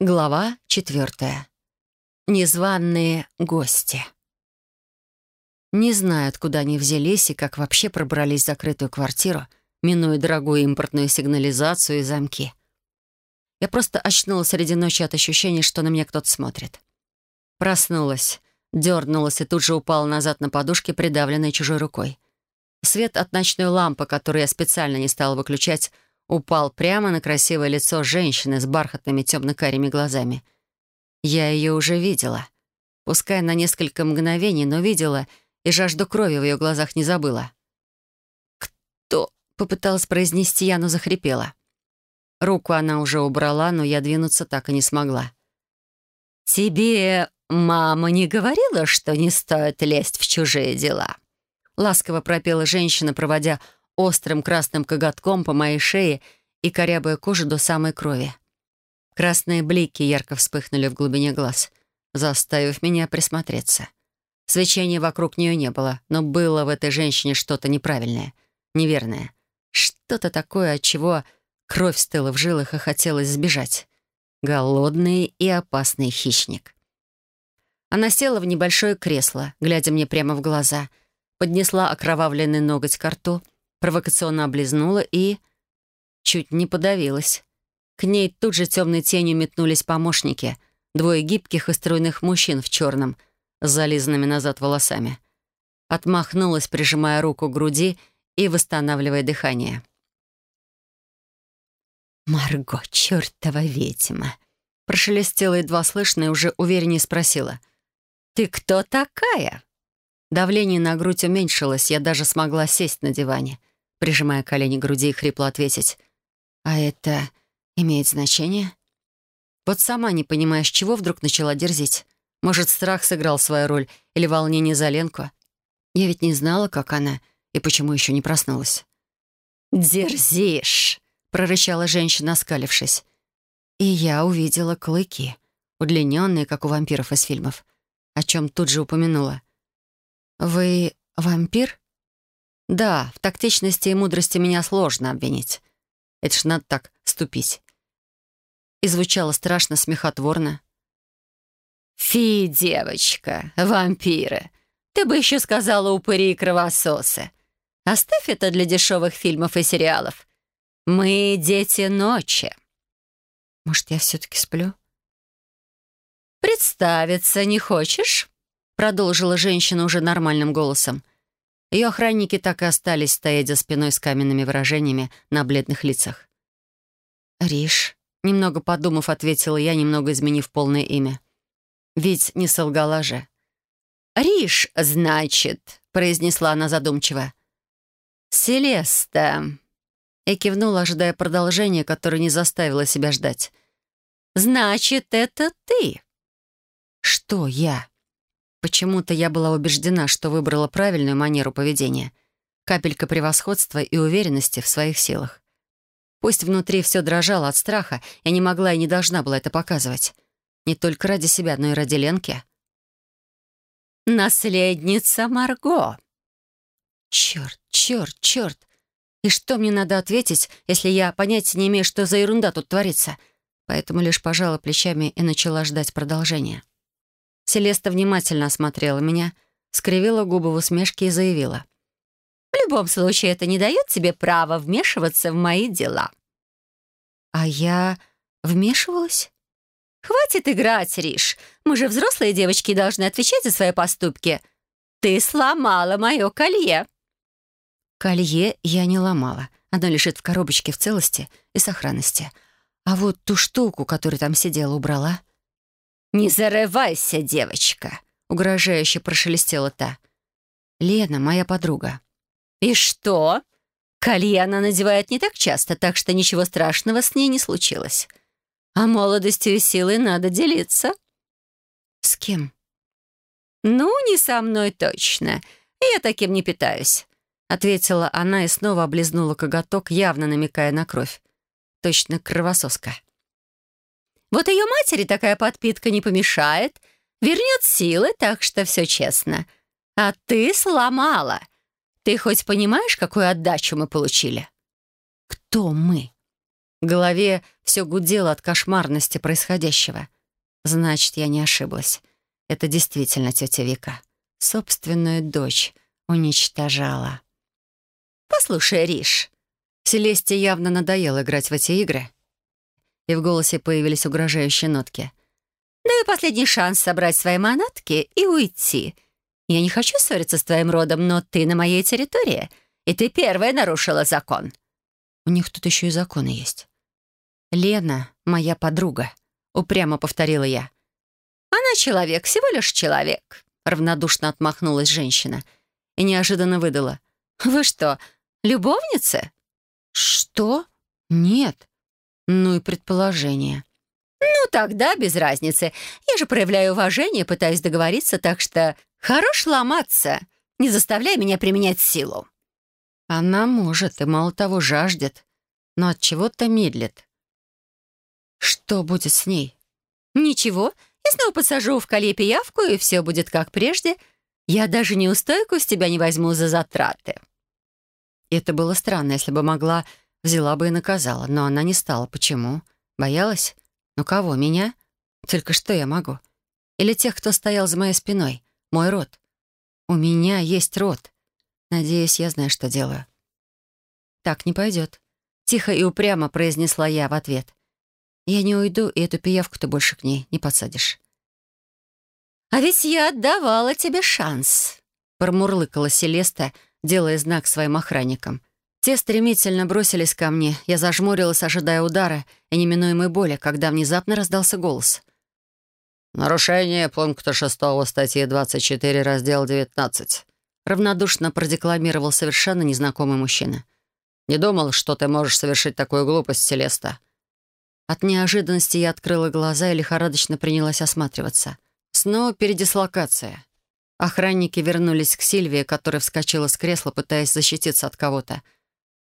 Глава четвертая. Незваные гости. Не знаю, откуда они взялись и как вообще пробрались в закрытую квартиру, минуя дорогую импортную сигнализацию и замки. Я просто очнулась среди ночи от ощущения, что на меня кто-то смотрит. Проснулась, дернулась и тут же упала назад на подушке, придавленной чужой рукой. Свет от ночной лампы, которую я специально не стала выключать, упал прямо на красивое лицо женщины с бархатными темно-карими глазами. Я ее уже видела. Пускай на несколько мгновений, но видела, и жажду крови в ее глазах не забыла. «Кто?» — попыталась произнести я, но захрипела. Руку она уже убрала, но я двинуться так и не смогла. «Тебе мама не говорила, что не стоит лезть в чужие дела?» Ласково пропела женщина, проводя острым красным коготком по моей шее и корябая кожу до самой крови. Красные блики ярко вспыхнули в глубине глаз, заставив меня присмотреться. Свечения вокруг нее не было, но было в этой женщине что-то неправильное, неверное. Что-то такое, от чего кровь стыла в жилах и хотелось сбежать. Голодный и опасный хищник. Она села в небольшое кресло, глядя мне прямо в глаза, поднесла окровавленный ноготь к рту — провокационно облизнула и... чуть не подавилась. К ней тут же темной тенью метнулись помощники, двое гибких и стройных мужчин в черном, с зализанными назад волосами. Отмахнулась, прижимая руку к груди и восстанавливая дыхание. «Марго, чертова ведьма!» Прошелестела едва слышно и уже увереннее спросила. «Ты кто такая?» Давление на грудь уменьшилось, я даже смогла сесть на диване — прижимая колени к груди и хрипло ответить. «А это имеет значение?» Вот сама не понимая, с чего вдруг начала дерзить. Может, страх сыграл свою роль или волнение за Ленку? Я ведь не знала, как она и почему еще не проснулась. «Дерзишь!» — прорычала женщина, оскалившись. И я увидела клыки, удлиненные, как у вампиров из фильмов, о чем тут же упомянула. «Вы вампир?» Да, в тактичности и мудрости меня сложно обвинить. Это ж надо так ступить. И звучало страшно смехотворно. «Фи, девочка, вампиры! Ты бы еще сказала упыри и кровососы. Оставь это для дешевых фильмов и сериалов. Мы дети ночи». «Может, я все-таки сплю?» «Представиться не хочешь?» Продолжила женщина уже нормальным голосом. Ее охранники так и остались стоять за спиной с каменными выражениями на бледных лицах. «Риш», — немного подумав, ответила я, немного изменив полное имя. «Ведь не солгала же». «Риш, значит», — произнесла она задумчиво. «Селеста». Я кивнула, ожидая продолжения, которое не заставило себя ждать. «Значит, это ты?» «Что я?» Почему-то я была убеждена, что выбрала правильную манеру поведения. Капелька превосходства и уверенности в своих силах. Пусть внутри все дрожало от страха, я не могла и не должна была это показывать. Не только ради себя, но и ради Ленки. «Наследница Марго!» «Черт, черт, черт! И что мне надо ответить, если я понятия не имею, что за ерунда тут творится?» Поэтому лишь пожала плечами и начала ждать продолжения. Селеста внимательно осмотрела меня, скривила губы в усмешке и заявила. «В любом случае, это не дает тебе права вмешиваться в мои дела». «А я вмешивалась?» «Хватит играть, Риш. Мы же взрослые девочки должны отвечать за свои поступки. Ты сломала мое колье». «Колье я не ломала. Оно лежит в коробочке в целости и сохранности. А вот ту штуку, которая там сидела, убрала». «Не зарывайся, девочка!» — угрожающе прошелестела та. «Лена, моя подруга». «И что?» Колье она надевает не так часто, так что ничего страшного с ней не случилось. А молодостью и силой надо делиться. «С кем?» «Ну, не со мной точно. Я таким не питаюсь», — ответила она и снова облизнула коготок, явно намекая на кровь. Точно кровососка. Вот ее матери такая подпитка не помешает, вернет силы, так что все честно. А ты сломала. Ты хоть понимаешь, какую отдачу мы получили?» «Кто мы?» В голове все гудело от кошмарности происходящего. Значит, я не ошиблась. Это действительно тетя Вика. Собственную дочь уничтожала. «Послушай, Риш». Селесте явно надоело играть в эти игры. И в голосе появились угрожающие нотки. «Дай последний шанс собрать свои манатки и уйти. Я не хочу ссориться с твоим родом, но ты на моей территории, и ты первая нарушила закон». У них тут еще и законы есть. «Лена — моя подруга», — упрямо повторила я. «Она человек, всего лишь человек», — равнодушно отмахнулась женщина и неожиданно выдала. «Вы что, любовницы?» «Что? Нет. Ну и предположение». «Ну, тогда без разницы. Я же проявляю уважение, пытаюсь договориться, так что хорош ломаться. Не заставляй меня применять силу». Она может и мало того жаждет, но от чего-то медлит. Что будет с ней? Ничего, я снова посажу в коле пиявку, и все будет как прежде. Я даже неустойку с тебя не возьму за затраты. Это было странно, если бы могла, взяла бы и наказала, но она не стала. Почему? Боялась? Ну кого, меня? Только что я могу? Или тех, кто стоял за моей спиной? Мой род? У меня есть род. Надеюсь, я знаю, что делаю. Так не пойдет. Тихо и упрямо произнесла я в ответ. Я не уйду, и эту пиявку ты больше к ней не подсадишь. «А ведь я отдавала тебе шанс», — промурлыкала Селеста, делая знак своим охранникам. Те стремительно бросились ко мне. Я зажмурилась, ожидая удара и неминуемой боли, когда внезапно раздался голос. «Нарушение пункта 6 статьи 24, раздел 19», — равнодушно продекламировал совершенно незнакомый мужчина. «Не думал, что ты можешь совершить такую глупость, Селеста. От неожиданности я открыла глаза и лихорадочно принялась осматриваться. Снова передислокация. Охранники вернулись к Сильвии, которая вскочила с кресла, пытаясь защититься от кого-то.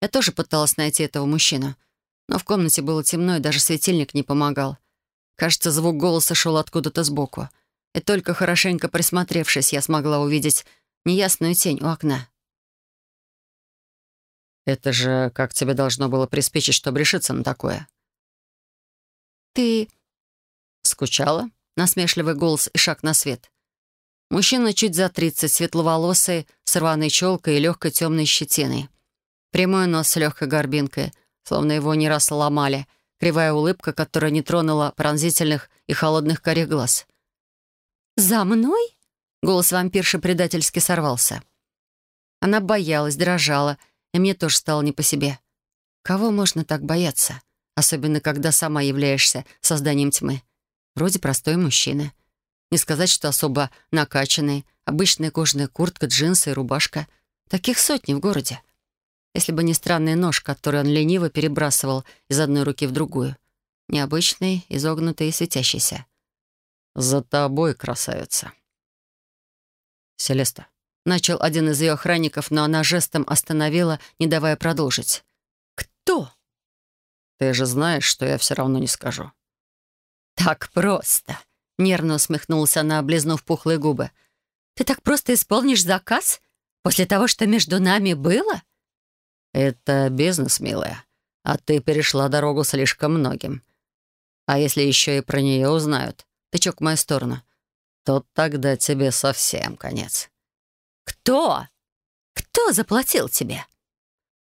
Я тоже пыталась найти этого мужчину. Но в комнате было темно, и даже светильник не помогал. Кажется, звук голоса шел откуда-то сбоку. И только хорошенько присмотревшись, я смогла увидеть неясную тень у окна. «Это же как тебе должно было приспичить, чтобы решиться на такое?» «Ты...» «Скучала?» Насмешливый голос и шаг на свет. Мужчина чуть за тридцать, светловолосый, с рваной челкой и легкой темной щетиной. Прямой нос с легкой горбинкой, словно его не раз ломали, кривая улыбка, которая не тронула пронзительных и холодных корих глаз. «За мной?» — голос вампирши предательски сорвался. Она боялась, дрожала, и мне тоже стало не по себе. Кого можно так бояться? особенно когда сама являешься созданием тьмы. Вроде простой мужчина. Не сказать, что особо накачанный, обычная кожаная куртка, джинсы и рубашка. Таких сотни в городе. Если бы не странный нож, который он лениво перебрасывал из одной руки в другую. Необычный, изогнутый и светящийся. «За тобой, красавица!» «Селеста», — начал один из ее охранников, но она жестом остановила, не давая продолжить. «Кто?» Ты же знаешь, что я все равно не скажу». «Так просто», — нервно усмехнулась она, облизнув пухлые губы. «Ты так просто исполнишь заказ? После того, что между нами было?» «Это бизнес, милая, а ты перешла дорогу слишком многим. А если еще и про нее узнают, тычок в мою сторону, то тогда тебе совсем конец». «Кто? Кто заплатил тебе?»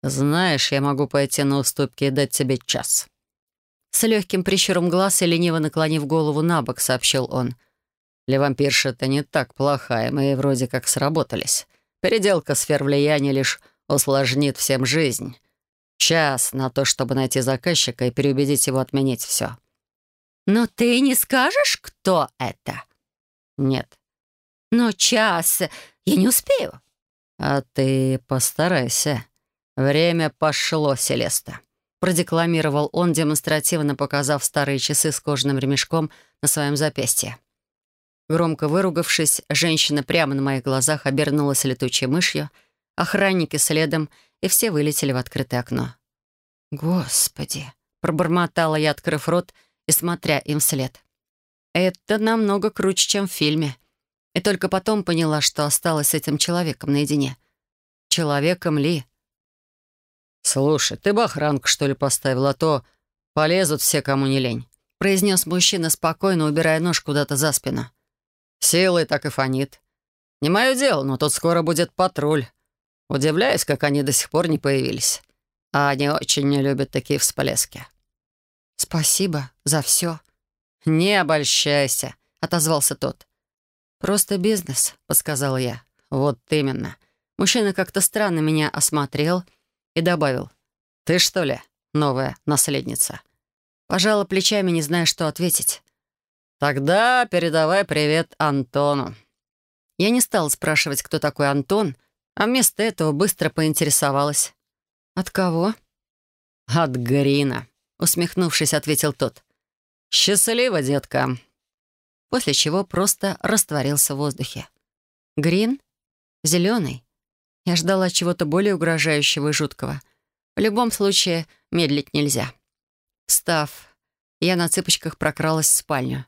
«Знаешь, я могу пойти на уступки и дать тебе час». С легким прищуром глаз и лениво наклонив голову на бок, сообщил он. «Для вампирши-то не так плохая, мы вроде как сработались. Переделка сфер влияния лишь усложнит всем жизнь. Час на то, чтобы найти заказчика и переубедить его отменить все». «Но ты не скажешь, кто это?» «Нет». «Но час я не успею». «А ты постарайся». «Время пошло, Селеста», — продекламировал он, демонстративно показав старые часы с кожаным ремешком на своем запястье. Громко выругавшись, женщина прямо на моих глазах обернулась летучей мышью, охранники следом, и все вылетели в открытое окно. «Господи!» — пробормотала я, открыв рот и смотря им вслед. «Это намного круче, чем в фильме». И только потом поняла, что осталась с этим человеком наедине. Человеком ли? «Слушай, ты бы охранку, что ли, поставила, а то Полезут все, кому не лень», — произнес мужчина, спокойно убирая нож куда-то за спину. «Силой так и фонит. Не мое дело, но тут скоро будет патруль. Удивляюсь, как они до сих пор не появились. А они очень не любят такие всплески». «Спасибо за все». «Не обольщайся», — отозвался тот. «Просто бизнес», — подсказала я. «Вот именно». Мужчина как-то странно меня осмотрел и добавил. «Ты что ли новая наследница?» Пожала плечами, не зная, что ответить. «Тогда передавай привет Антону». Я не стала спрашивать, кто такой Антон, а вместо этого быстро поинтересовалась. «От кого?» «От Грина», — усмехнувшись, ответил тот. «Счастливо, детка». После чего просто растворился в воздухе. «Грин? Зеленый?» Я ждала чего-то более угрожающего и жуткого. В любом случае, медлить нельзя. Встав, я на цыпочках прокралась в спальню.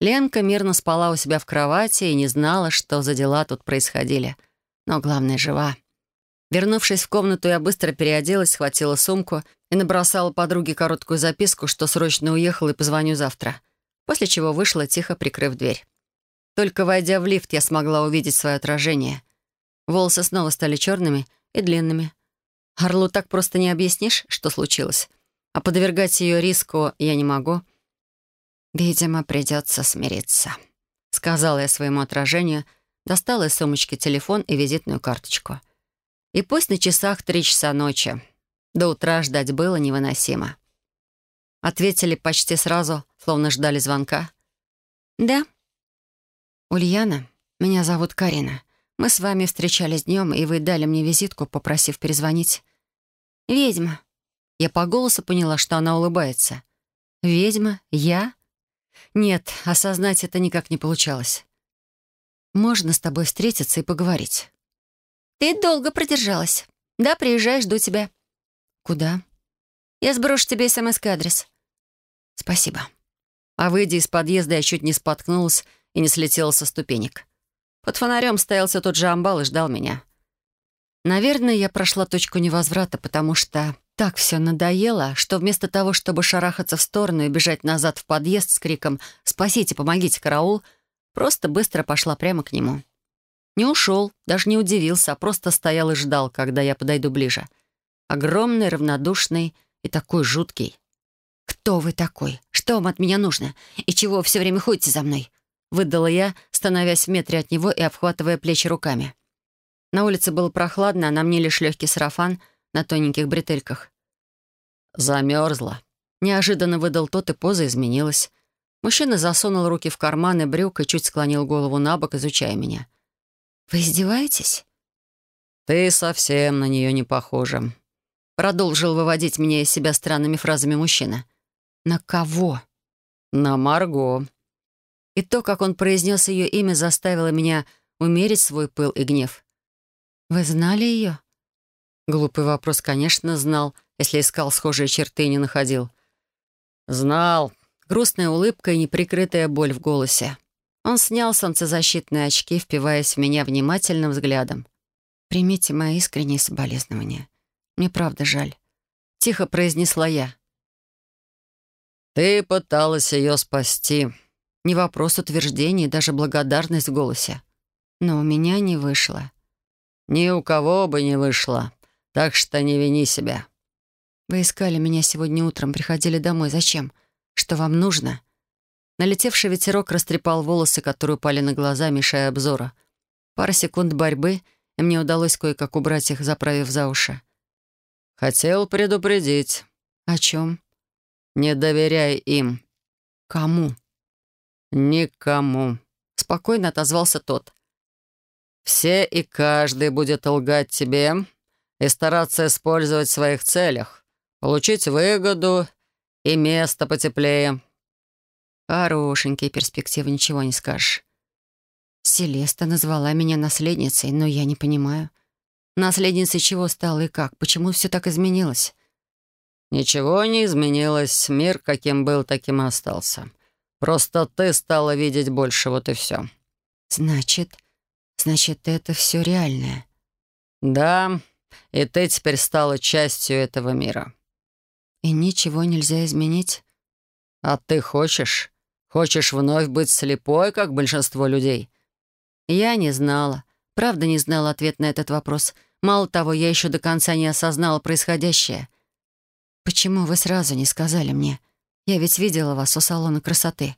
Ленка мирно спала у себя в кровати и не знала, что за дела тут происходили. Но главное, жива. Вернувшись в комнату, я быстро переоделась, схватила сумку и набросала подруге короткую записку, что срочно уехала и позвоню завтра. После чего вышла, тихо прикрыв дверь. Только войдя в лифт, я смогла увидеть свое отражение. Волосы снова стали черными и длинными. Орлу так просто не объяснишь, что случилось. А подвергать ее риску я не могу. «Видимо, придется смириться», — сказала я своему отражению, достала из сумочки телефон и визитную карточку. И пусть на часах три часа ночи. До утра ждать было невыносимо. Ответили почти сразу, словно ждали звонка. «Да». «Ульяна, меня зовут Карина. Мы с вами встречались днем, и вы дали мне визитку, попросив перезвонить. Ведьма. Я по голосу поняла, что она улыбается. Ведьма? Я? Нет, осознать это никак не получалось. Можно с тобой встретиться и поговорить. Ты долго продержалась. Да, приезжай, жду тебя. Куда? Я сброшу тебе смс-адрес. Спасибо. А выйдя из подъезда, я чуть не споткнулась и не слетела со ступенек. Под фонарем стоялся тот же амбал и ждал меня. Наверное, я прошла точку невозврата, потому что так все надоело, что вместо того, чтобы шарахаться в сторону и бежать назад в подъезд с криком «Спасите, помогите, караул!», просто быстро пошла прямо к нему. Не ушел, даже не удивился, а просто стоял и ждал, когда я подойду ближе. Огромный, равнодушный и такой жуткий. «Кто вы такой? Что вам от меня нужно? И чего все время ходите за мной?» Выдала я, становясь в метре от него и обхватывая плечи руками. На улице было прохладно, а на мне лишь легкий сарафан на тоненьких бретельках. «Замерзла». Неожиданно выдал тот, и поза изменилась. Мужчина засунул руки в карманы брюк и чуть склонил голову на бок, изучая меня. «Вы издеваетесь?» «Ты совсем на нее не похожа», — продолжил выводить меня из себя странными фразами мужчина. «На кого?» «На Марго», и то, как он произнес ее имя, заставило меня умерить свой пыл и гнев. «Вы знали ее?» Глупый вопрос, конечно, знал, если искал схожие черты и не находил. «Знал». Грустная улыбка и неприкрытая боль в голосе. Он снял солнцезащитные очки, впиваясь в меня внимательным взглядом. «Примите мои искренние соболезнования. Мне правда жаль». Тихо произнесла я. «Ты пыталась ее спасти», не вопрос утверждения, даже благодарность в голосе. Но у меня не вышло. Ни у кого бы не вышло. Так что не вини себя. Вы искали меня сегодня утром, приходили домой. Зачем? Что вам нужно? Налетевший ветерок растрепал волосы, которые упали на глаза, мешая обзору. Пара секунд борьбы, и мне удалось кое-как убрать их, заправив за уши. «Хотел предупредить». «О чем?» «Не доверяй им». «Кому?» «Никому», — спокойно отозвался тот. «Все и каждый будет лгать тебе и стараться использовать в своих целях, получить выгоду и место потеплее». Хорошенькие перспективы, ничего не скажешь. Селеста назвала меня наследницей, но я не понимаю. Наследницей чего стала и как? Почему все так изменилось? Ничего не изменилось. Мир каким был, таким и остался. Просто ты стала видеть больше, вот и все». «Значит, значит, это все реальное?» «Да, и ты теперь стала частью этого мира». И ничего нельзя изменить? А ты хочешь? Хочешь вновь быть слепой, как большинство людей? Я не знала. Правда не знала ответ на этот вопрос. Мало того, я еще до конца не осознала происходящее. Почему вы сразу не сказали мне? Я ведь видела вас у салона красоты.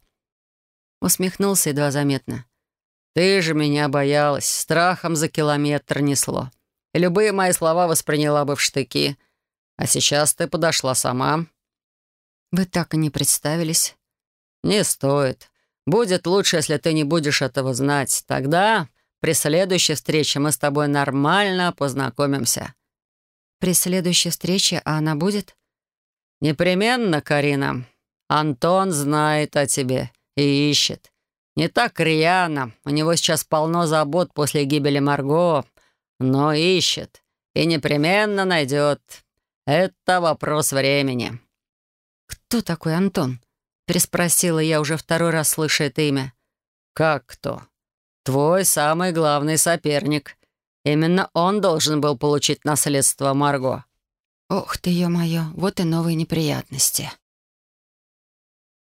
Усмехнулся едва заметно. «Ты же меня боялась, страхом за километр несло. И любые мои слова восприняла бы в штыки. А сейчас ты подошла сама». «Вы так и не представились». «Не стоит. Будет лучше, если ты не будешь этого знать. Тогда при следующей встрече мы с тобой нормально познакомимся». «При следующей встрече, а она будет?» «Непременно, Карина. Антон знает о тебе и ищет. Не так рьяно. У него сейчас полно забот после гибели Марго, но ищет. И непременно найдет. Это вопрос времени». «Кто такой Антон?» — переспросила я уже второй раз, слыша это имя. «Как кто? Твой самый главный соперник. Именно он должен был получить наследство Марго». «Ох ты, ё-моё, вот и новые неприятности».